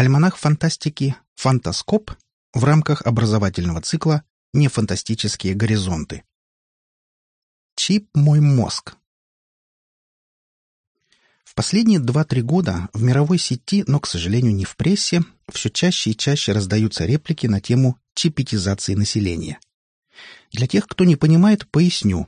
Альманах фантастики «Фантаскоп» в рамках образовательного цикла «Нефантастические горизонты». Чип мой мозг. В последние 2-3 года в мировой сети, но, к сожалению, не в прессе, все чаще и чаще раздаются реплики на тему чипетизации населения. Для тех, кто не понимает, поясню.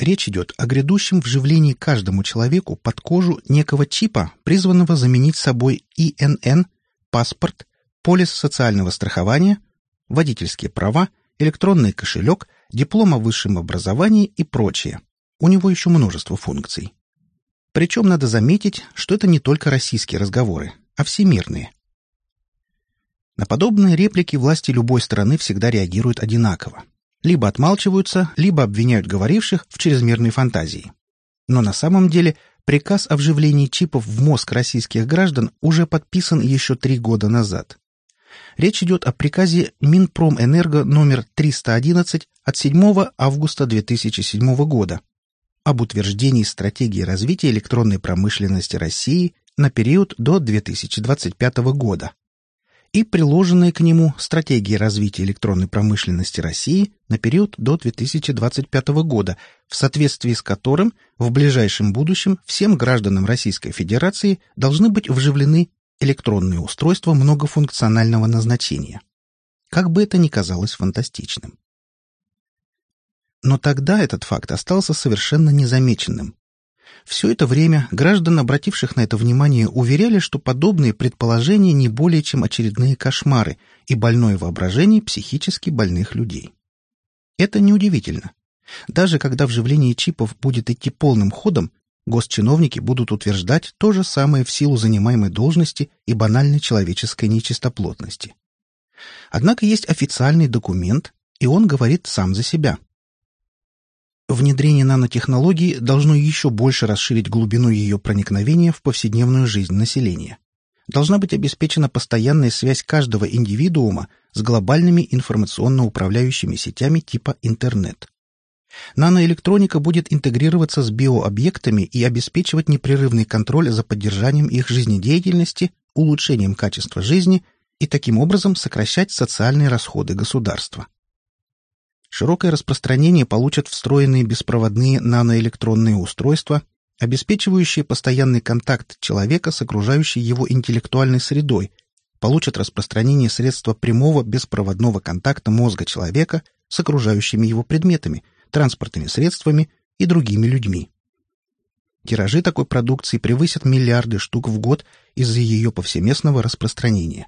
Речь идет о грядущем вживлении каждому человеку под кожу некого чипа, призванного заменить собой ИНН, паспорт, полис социального страхования, водительские права, электронный кошелек, диплом о высшем образовании и прочее. У него еще множество функций. Причем надо заметить, что это не только российские разговоры, а всемирные. На подобные реплики власти любой страны всегда реагируют одинаково. Либо отмалчиваются, либо обвиняют говоривших в чрезмерной фантазии. Но на самом деле приказ о вживлении чипов в мозг российских граждан уже подписан еще три года назад. Речь идет о приказе Минпромэнерго номер 311 от 7 августа 2007 года об утверждении стратегии развития электронной промышленности России на период до 2025 года и приложенные к нему стратегии развития электронной промышленности России на период до 2025 года, в соответствии с которым в ближайшем будущем всем гражданам Российской Федерации должны быть вживлены электронные устройства многофункционального назначения. Как бы это ни казалось фантастичным. Но тогда этот факт остался совершенно незамеченным. Все это время граждан, обративших на это внимание, уверяли, что подобные предположения не более чем очередные кошмары и больное воображение психически больных людей. Это неудивительно. Даже когда вживление чипов будет идти полным ходом, госчиновники будут утверждать то же самое в силу занимаемой должности и банальной человеческой нечистоплотности. Однако есть официальный документ, и он говорит сам за себя – Внедрение нанотехнологий должно еще больше расширить глубину ее проникновения в повседневную жизнь населения. Должна быть обеспечена постоянная связь каждого индивидуума с глобальными информационно-управляющими сетями типа интернет. Наноэлектроника будет интегрироваться с биообъектами и обеспечивать непрерывный контроль за поддержанием их жизнедеятельности, улучшением качества жизни и таким образом сокращать социальные расходы государства. Широкое распространение получат встроенные беспроводные наноэлектронные устройства, обеспечивающие постоянный контакт человека с окружающей его интеллектуальной средой, получат распространение средства прямого беспроводного контакта мозга человека с окружающими его предметами, транспортными средствами и другими людьми. Тиражи такой продукции превысят миллиарды штук в год из-за ее повсеместного распространения.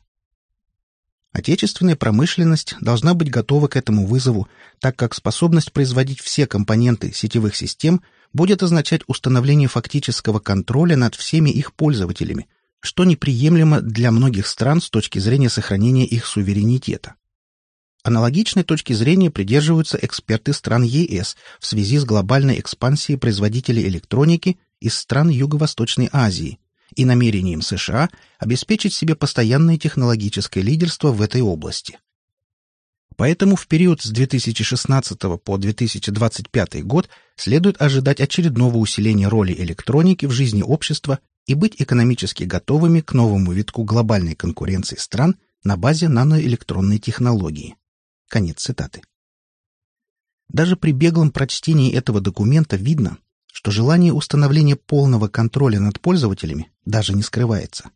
Отечественная промышленность должна быть готова к этому вызову, так как способность производить все компоненты сетевых систем будет означать установление фактического контроля над всеми их пользователями, что неприемлемо для многих стран с точки зрения сохранения их суверенитета. Аналогичной точки зрения придерживаются эксперты стран ЕС в связи с глобальной экспансией производителей электроники из стран Юго-Восточной Азии – и намерением США обеспечить себе постоянное технологическое лидерство в этой области. Поэтому в период с 2016 по 2025 год следует ожидать очередного усиления роли электроники в жизни общества и быть экономически готовыми к новому витку глобальной конкуренции стран на базе наноэлектронной технологии. Конец цитаты. Даже при беглом прочтении этого документа видно, что желание установления полного контроля над пользователями даже не скрывается.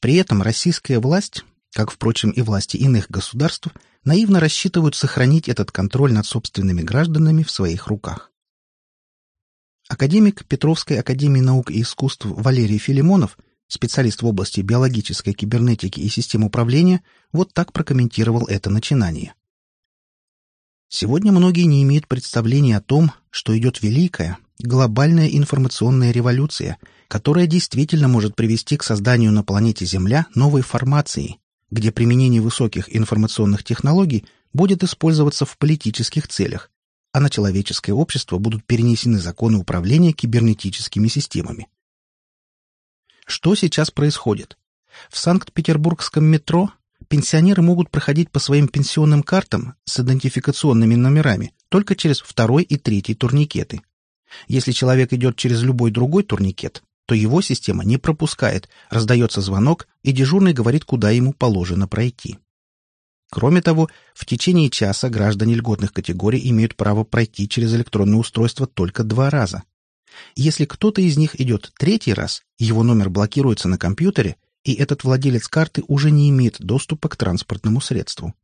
При этом российская власть, как, впрочем, и власти иных государств, наивно рассчитывают сохранить этот контроль над собственными гражданами в своих руках. Академик Петровской академии наук и искусств Валерий Филимонов, специалист в области биологической кибернетики и систем управления, вот так прокомментировал это начинание. Сегодня многие не имеют представления о том, что идет великая, глобальная информационная революция, которая действительно может привести к созданию на планете Земля новой формации, где применение высоких информационных технологий будет использоваться в политических целях, а на человеческое общество будут перенесены законы управления кибернетическими системами. Что сейчас происходит? В Санкт-Петербургском метро пенсионеры могут проходить по своим пенсионным картам с идентификационными номерами только через второй и третий турникеты. Если человек идет через любой другой турникет, то его система не пропускает, раздается звонок, и дежурный говорит, куда ему положено пройти. Кроме того, в течение часа граждане льготных категорий имеют право пройти через электронное устройство только два раза. Если кто-то из них идет третий раз, его номер блокируется на компьютере, и этот владелец карты уже не имеет доступа к транспортному средству.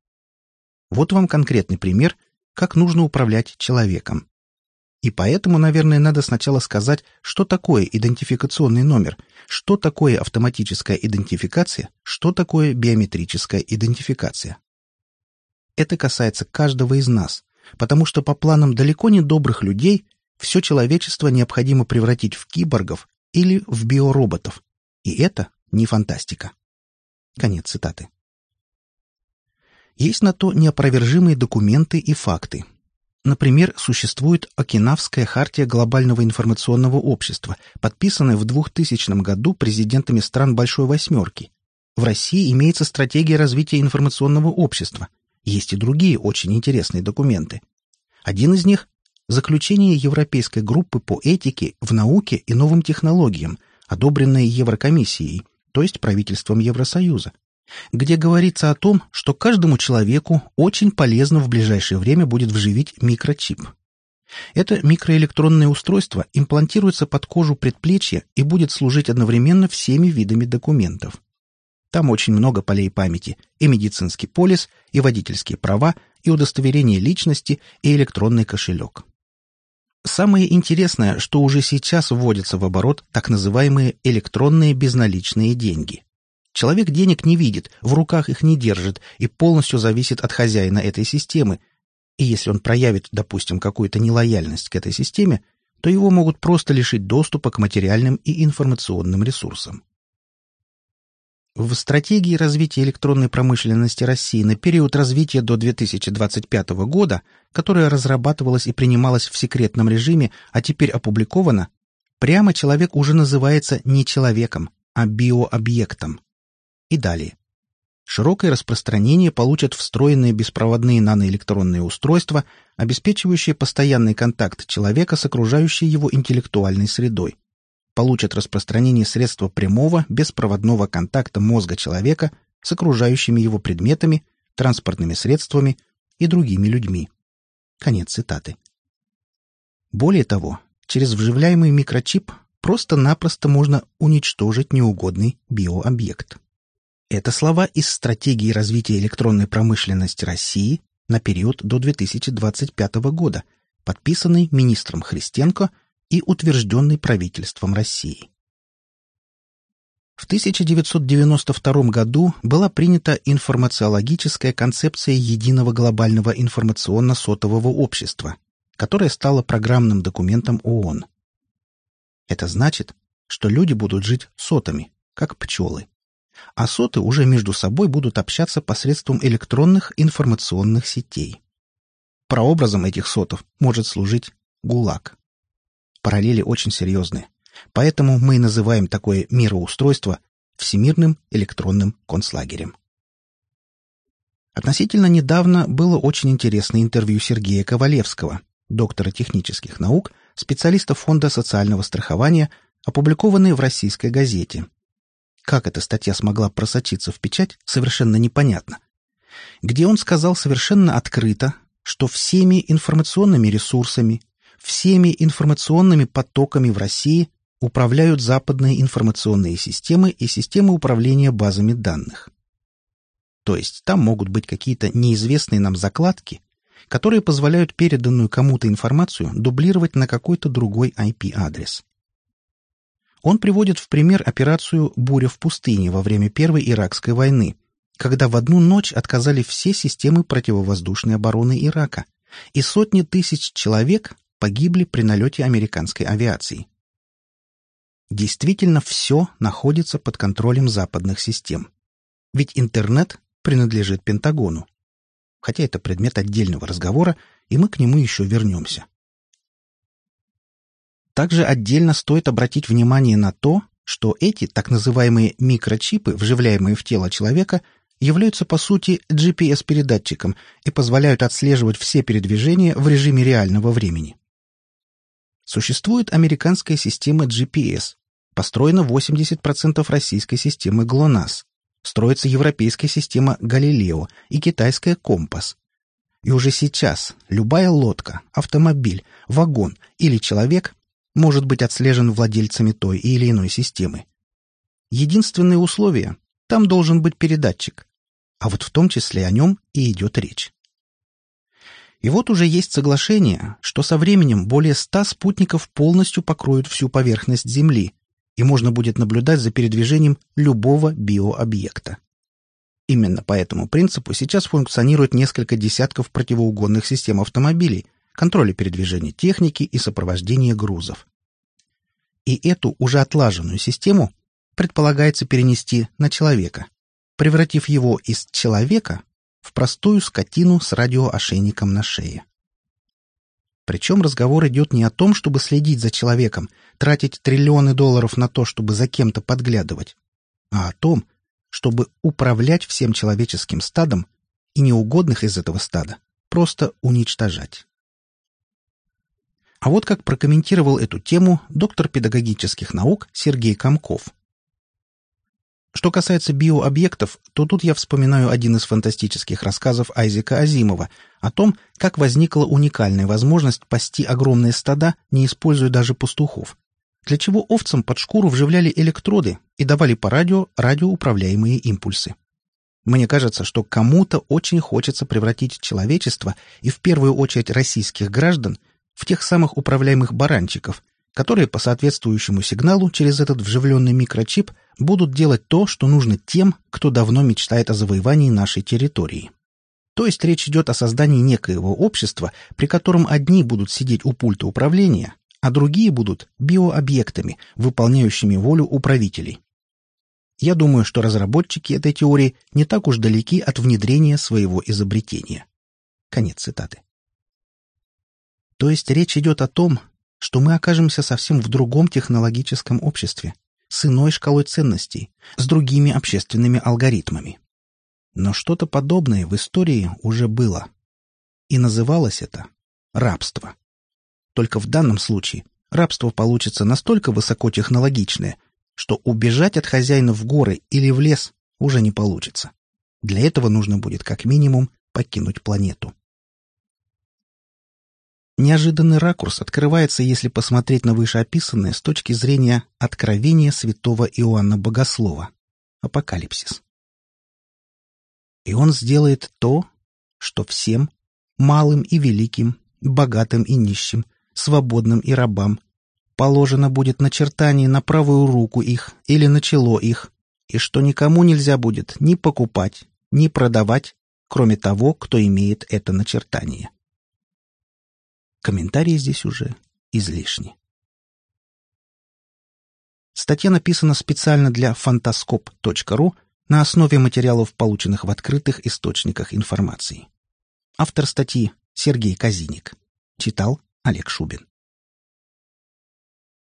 Вот вам конкретный пример, как нужно управлять человеком. И поэтому, наверное, надо сначала сказать, что такое идентификационный номер, что такое автоматическая идентификация, что такое биометрическая идентификация. Это касается каждого из нас, потому что по планам далеко не добрых людей все человечество необходимо превратить в киборгов или в биороботов. И это не фантастика. Конец цитаты. Есть на то неопровержимые документы и факты, Например, существует Окинавская хартия глобального информационного общества, подписанная в 2000 году президентами стран Большой Восьмерки. В России имеется стратегия развития информационного общества. Есть и другие очень интересные документы. Один из них – заключение Европейской группы по этике в науке и новым технологиям, одобренное Еврокомиссией, то есть правительством Евросоюза где говорится о том, что каждому человеку очень полезно в ближайшее время будет вживить микрочип. Это микроэлектронное устройство имплантируется под кожу предплечья и будет служить одновременно всеми видами документов. Там очень много полей памяти, и медицинский полис, и водительские права, и удостоверение личности, и электронный кошелек. Самое интересное, что уже сейчас вводятся в оборот так называемые электронные безналичные деньги. Человек денег не видит, в руках их не держит и полностью зависит от хозяина этой системы. И если он проявит, допустим, какую-то нелояльность к этой системе, то его могут просто лишить доступа к материальным и информационным ресурсам. В стратегии развития электронной промышленности России на период развития до 2025 года, которая разрабатывалась и принималась в секретном режиме, а теперь опубликована, прямо человек уже называется не человеком, а биообъектом. И далее. Широкое распространение получат встроенные беспроводные наноэлектронные устройства, обеспечивающие постоянный контакт человека с окружающей его интеллектуальной средой. Получат распространение средства прямого беспроводного контакта мозга человека с окружающими его предметами, транспортными средствами и другими людьми. Конец цитаты. Более того, через вживляемый микрочип просто-напросто можно уничтожить неугодный биообъект. Это слова из стратегии развития электронной промышленности России на период до 2025 года, подписанный министром Христенко и утвержденный правительством России. В 1992 году была принята информациологическая концепция единого глобального информационно-сотового общества, которая стала программным документом ООН. Это значит, что люди будут жить сотами, как пчелы а соты уже между собой будут общаться посредством электронных информационных сетей. Прообразом этих сотов может служить ГУЛАГ. Параллели очень серьезные, поэтому мы и называем такое мироустройство Всемирным электронным концлагерем. Относительно недавно было очень интересное интервью Сергея Ковалевского, доктора технических наук, специалиста Фонда социального страхования, опубликованное в российской газете – как эта статья смогла просочиться в печать, совершенно непонятно. Где он сказал совершенно открыто, что всеми информационными ресурсами, всеми информационными потоками в России управляют западные информационные системы и системы управления базами данных. То есть там могут быть какие-то неизвестные нам закладки, которые позволяют переданную кому-то информацию дублировать на какой-то другой IP-адрес. Он приводит в пример операцию «Буря в пустыне» во время Первой Иракской войны, когда в одну ночь отказали все системы противовоздушной обороны Ирака, и сотни тысяч человек погибли при налете американской авиации. Действительно, все находится под контролем западных систем. Ведь интернет принадлежит Пентагону. Хотя это предмет отдельного разговора, и мы к нему еще вернемся. Также отдельно стоит обратить внимание на то, что эти так называемые микрочипы, вживляемые в тело человека, являются по сути GPS-передатчиком и позволяют отслеживать все передвижения в режиме реального времени. Существует американская система GPS, Построено 80% российской системы ГЛОНАСС. Строится европейская система «Галилео» и китайская «Компас». И уже сейчас любая лодка, автомобиль, вагон или человек может быть отслежен владельцами той или иной системы. Единственное условие – там должен быть передатчик. А вот в том числе о нем и идет речь. И вот уже есть соглашение, что со временем более ста спутников полностью покроют всю поверхность Земли, и можно будет наблюдать за передвижением любого биообъекта. Именно по этому принципу сейчас функционирует несколько десятков противоугонных систем автомобилей, контроля передвижения техники и сопровождения грузов. И эту уже отлаженную систему предполагается перенести на человека, превратив его из человека в простую скотину с радиоошейником на шее. Причем разговор идет не о том, чтобы следить за человеком, тратить триллионы долларов на то, чтобы за кем-то подглядывать, а о том, чтобы управлять всем человеческим стадом и неугодных из этого стада просто уничтожать. А вот как прокомментировал эту тему доктор педагогических наук Сергей Комков – что касается биообъектов, то тут я вспоминаю один из фантастических рассказов Айзека Азимова о том, как возникла уникальная возможность пасти огромные стада, не используя даже пастухов, для чего овцам под шкуру вживляли электроды и давали по радио радиоуправляемые импульсы. Мне кажется, что кому-то очень хочется превратить человечество, и в первую очередь российских граждан, в тех самых управляемых баранчиков, которые по соответствующему сигналу через этот вживленный микрочип будут делать то, что нужно тем, кто давно мечтает о завоевании нашей территории. То есть речь идет о создании некоего общества, при котором одни будут сидеть у пульта управления, а другие будут биообъектами, выполняющими волю управителей. Я думаю, что разработчики этой теории не так уж далеки от внедрения своего изобретения. Конец цитаты. То есть речь идет о том, что мы окажемся совсем в другом технологическом обществе, с иной шкалой ценностей, с другими общественными алгоритмами. Но что-то подобное в истории уже было. И называлось это рабство. Только в данном случае рабство получится настолько высокотехнологичное, что убежать от хозяина в горы или в лес уже не получится. Для этого нужно будет как минимум покинуть планету. Неожиданный ракурс открывается, если посмотреть на вышеописанное с точки зрения откровения святого Иоанна Богослова. Апокалипсис. И он сделает то, что всем, малым и великим, богатым и нищим, свободным и рабам, положено будет начертание на правую руку их или на чело их, и что никому нельзя будет ни покупать, ни продавать, кроме того, кто имеет это начертание. Комментарии здесь уже излишни. Статья написана специально для fantascope.ru на основе материалов, полученных в открытых источниках информации. Автор статьи Сергей Казиник. Читал Олег Шубин.